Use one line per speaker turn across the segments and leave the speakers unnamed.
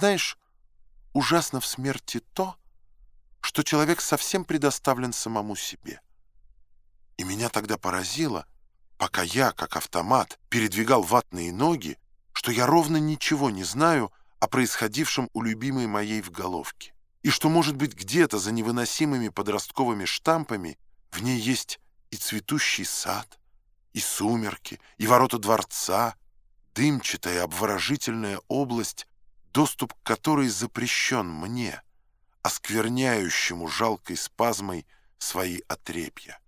Знаешь, ужасно в смерти то, что человек совсем предоставлен самому себе. И меня тогда поразило, пока я, как автомат, передвигал ватные ноги, что я ровно ничего не знаю о происходившем у любимой моей в головке, и что, может быть, где-то за невыносимыми подростковыми штампами в ней есть и цветущий сад, и сумерки, и ворота дворца, дымчатая обворожительная область, доступ к которой запрещен мне, оскверняющему жалкой спазмой свои отрепья.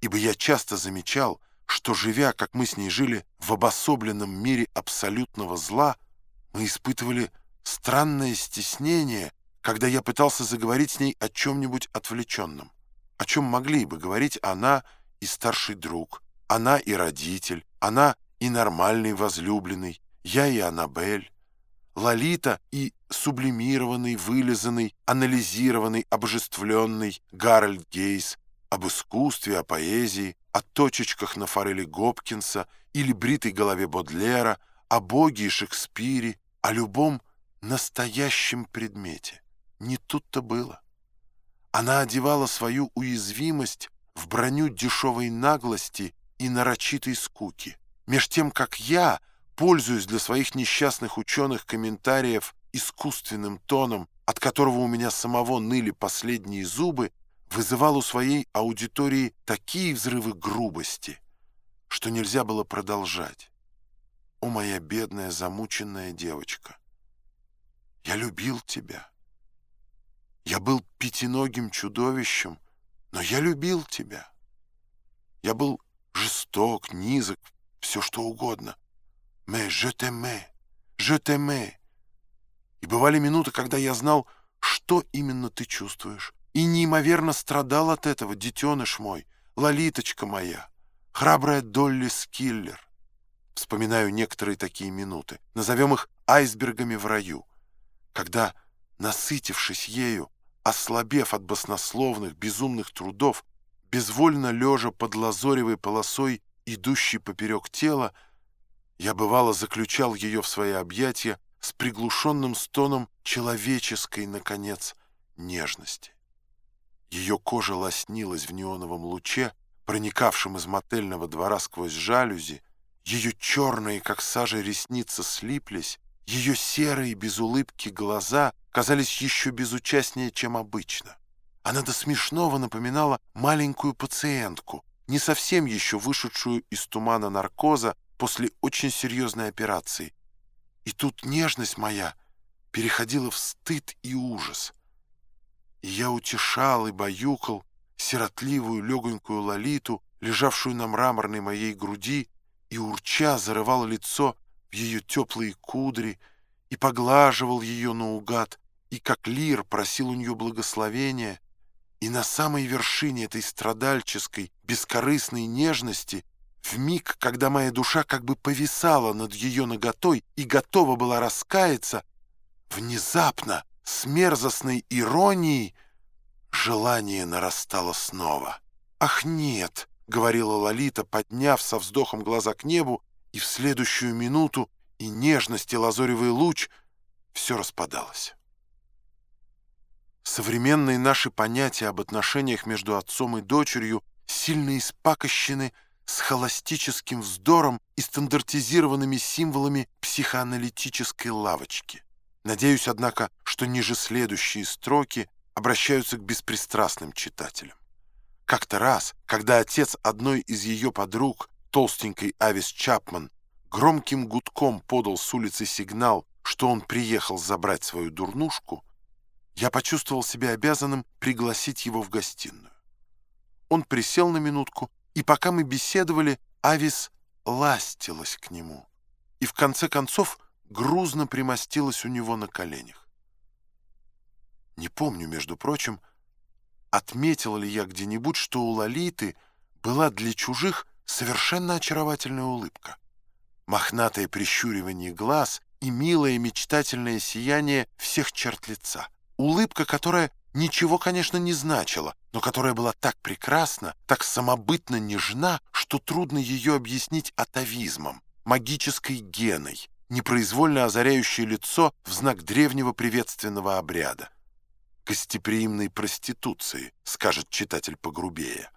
Ибо я часто замечал, что, живя, как мы с ней жили, в обособленном мире абсолютного зла, мы испытывали странное стеснение, когда я пытался заговорить с ней о чем-нибудь отвлеченном, о чем могли бы говорить она и старший друг, она и родитель, она и нормальный возлюбленный, я и Аннабель, Лолита и сублимированный, вылизанный, анализированный, обожествленный Гарольд Гейс об искусстве, о поэзии, о точечках на форели Гопкинса или бритой голове Бодлера, о Боге и Шекспире, о любом настоящем предмете. Не тут-то было. Она одевала свою уязвимость в броню дешевой наглости и нарочитой скуки, меж тем, как я, пользуясь для своих несчастных ученых комментариев искусственным тоном, от которого у меня самого ныли последние зубы, вызывал у своей аудитории такие взрывы грубости, что нельзя было продолжать. О, моя бедная замученная девочка! Я любил тебя. Я был пятиногим чудовищем, но я любил тебя. Я был жесток, низок, все что угодно. «Mais je t'aimais, je t'aimais». И бывали минуты, когда я знал, что именно ты чувствуешь, и неимоверно страдал от этого, детеныш мой, лолиточка моя, храбрая Долли Скиллер. Вспоминаю некоторые такие минуты, назовем их айсбергами в раю, когда, насытившись ею, ослабев от баснословных, безумных трудов, безвольно лежа под лазоревой полосой, идущей поперек тела, я бывало заключал ее в свои объятия с приглушенным стоном человеческой, наконец, нежности. Ее кожа лоснилась в неоновом луче, проникавшем из мотельного двора сквозь жалюзи, ее черные, как сажа, ресницы слиплись, ее серые, без улыбки глаза казались еще безучастнее, чем обычно. Она до смешного напоминала маленькую пациентку, не совсем еще вышедшую из тумана наркоза после очень серьезной операции. И тут нежность моя переходила в стыд и ужас. И я утешал и баюкал сиротливую легонькую лолиту, лежавшую на мраморной моей груди, и урча зарывал лицо в ее теплые кудри и поглаживал ее наугад, и как лир просил у нее благословения, и на самой вершине этой страдальческой, бескорыстной нежности, в миг, когда моя душа как бы повисала над ее ноготой и готова была раскаяться, внезапно, с мерзостной иронией, желание нарастало снова. «Ах, нет!» — говорила Лолита, подняв со вздохом глаза к небу, и в следующую минуту и нежность, и лазоревый луч — все распадалось. Современные наши понятия об отношениях между отцом и дочерью сильно испакощены с холостическим вздором и стандартизированными символами психоаналитической лавочки. Надеюсь, однако, что ниже следующие строки обращаются к беспристрастным читателям. Как-то раз, когда отец одной из ее подруг, толстенькой Авис Чапман, громким гудком подал с улицы сигнал, что он приехал забрать свою дурнушку, я почувствовал себя обязанным пригласить его в гостиную. Он присел на минутку, и пока мы беседовали, Авис ластилась к нему и в конце концов грузно примостилась у него на коленях. Не помню, между прочим, отметил ли я где-нибудь, что у Лолиты была для чужих совершенно очаровательная улыбка мохнатое прищуривание глаз и милое мечтательное сияние всех черт лица. Улыбка, которая ничего, конечно, не значила, но которая была так прекрасна, так самобытно нежна, что трудно ее объяснить атовизмом, магической геной, непроизвольно озаряющее лицо в знак древнего приветственного обряда. Гостеприимной проституции, скажет читатель погрубее.